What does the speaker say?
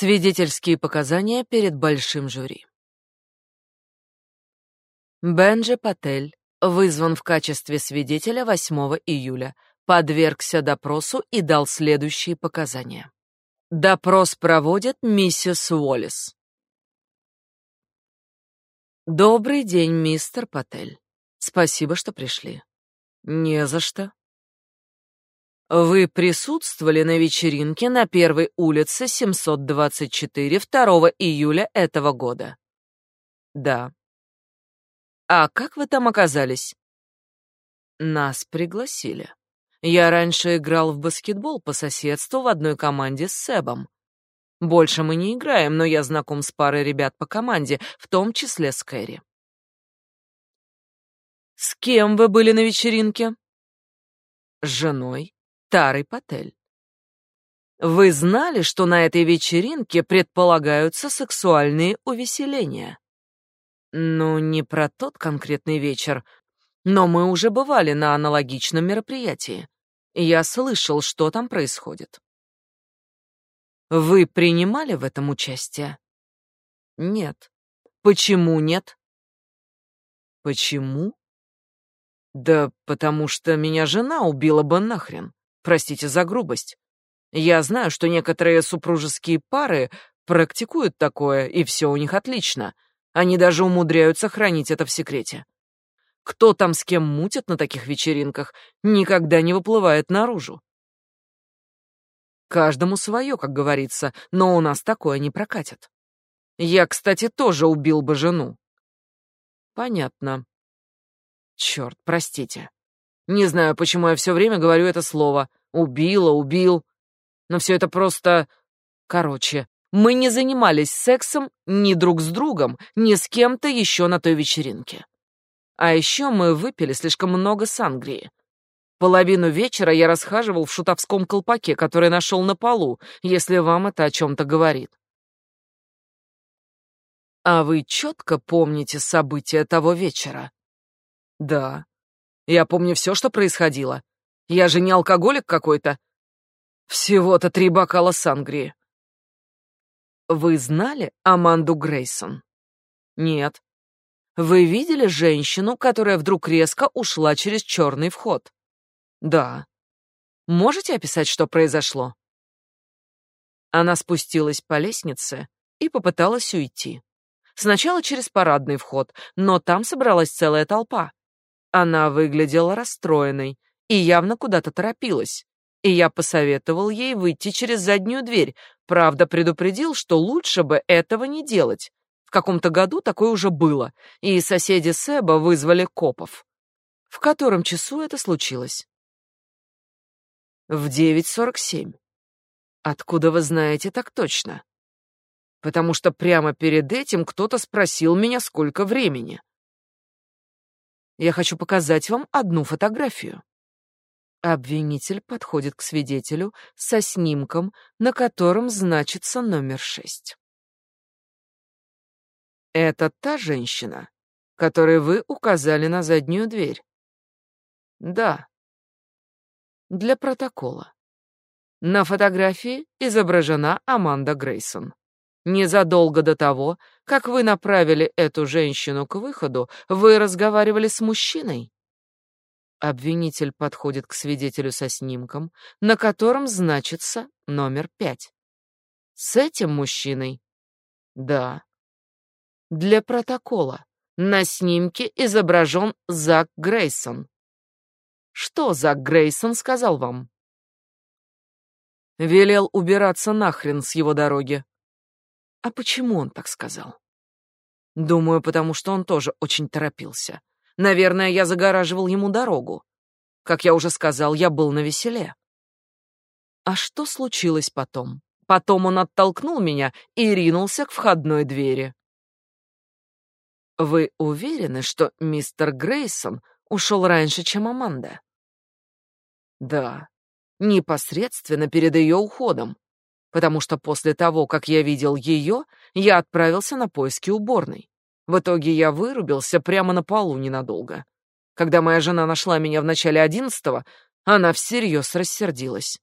Свидетельские показания перед большим жюри. Бенджи Патель вызван в качестве свидетеля 8 июля, подвергся допросу и дал следующие показания. Допрос проводит миссис Уоллес. Добрый день, мистер Патель. Спасибо, что пришли. Не за что. Вы присутствовали на вечеринке на первой улице 724 2 июля этого года? Да. А как вы там оказались? Нас пригласили. Я раньше играл в баскетбол по соседству в одной команде с Себом. Больше мы не играем, но я знаком с парой ребят по команде, в том числе с Кэрри. С кем вы были на вечеринке? С женой. Тарой Патель. Вы знали, что на этой вечеринке предполагаются сексуальные увеселения? Ну, не про тот конкретный вечер, но мы уже бывали на аналогичном мероприятии. Я слышал, что там происходит. Вы принимали в этом участие? Нет. Почему нет? Почему? Да потому что меня жена убила бы нахрен. Простите за грубость. Я знаю, что некоторые супружеские пары практикуют такое, и все у них отлично. Они даже умудряются хранить это в секрете. Кто там с кем мутит на таких вечеринках, никогда не выплывает наружу. Каждому свое, как говорится, но у нас такое не прокатит. Я, кстати, тоже убил бы жену. Понятно. Черт, простите. Не знаю, почему я все время говорю это слово. Убила, убил. Но все это просто... Короче, мы не занимались сексом ни друг с другом, ни с кем-то еще на той вечеринке. А еще мы выпили слишком много сангрии. Половину вечера я расхаживал в шутовском колпаке, который нашел на полу, если вам это о чем-то говорит. А вы четко помните события того вечера? Да. Я помню все, что происходило. Я же не алкоголик какой-то. Всего-то три бокала сангрии. Вы знали Аманду Грейсон? Нет. Вы видели женщину, которая вдруг резко ушла через черный вход? Да. Можете описать, что произошло? Она спустилась по лестнице и попыталась уйти. Сначала через парадный вход, но там собралась целая толпа. Она выглядела расстроенной и явно куда-то торопилась. И я посоветовал ей выйти через заднюю дверь, правда предупредил, что лучше бы этого не делать. В каком-то году такое уже было, и соседи Себа вызвали копов. В котором часу это случилось? В 9.47. Откуда вы знаете так точно? Потому что прямо перед этим кто-то спросил меня, сколько времени. Я хочу показать вам одну фотографию. Обвинитель подходит к свидетелю со снимком, на котором значится номер шесть. Это та женщина, которой вы указали на заднюю дверь? Да. Для протокола. На фотографии изображена Аманда Грейсон. Незадолго до того, как вы направили эту женщину к выходу, вы разговаривали с мужчиной? Обвинитель подходит к свидетелю со снимком, на котором значится номер пять. С этим мужчиной? Да. Для протокола. На снимке изображен Зак Грейсон. Что Зак Грейсон сказал вам? Велел убираться нахрен с его дороги. А почему он так сказал? Думаю, потому что он тоже очень торопился. Наверное, я загораживал ему дорогу. Как я уже сказал, я был на веселе. А что случилось потом? Потом он оттолкнул меня и ринулся к входной двери. Вы уверены, что мистер Грейсон ушел раньше, чем Аманда? Да, непосредственно перед ее уходом потому что после того, как я видел ее, я отправился на поиски уборной. В итоге я вырубился прямо на полу ненадолго. Когда моя жена нашла меня в начале одиннадцатого, она всерьез рассердилась.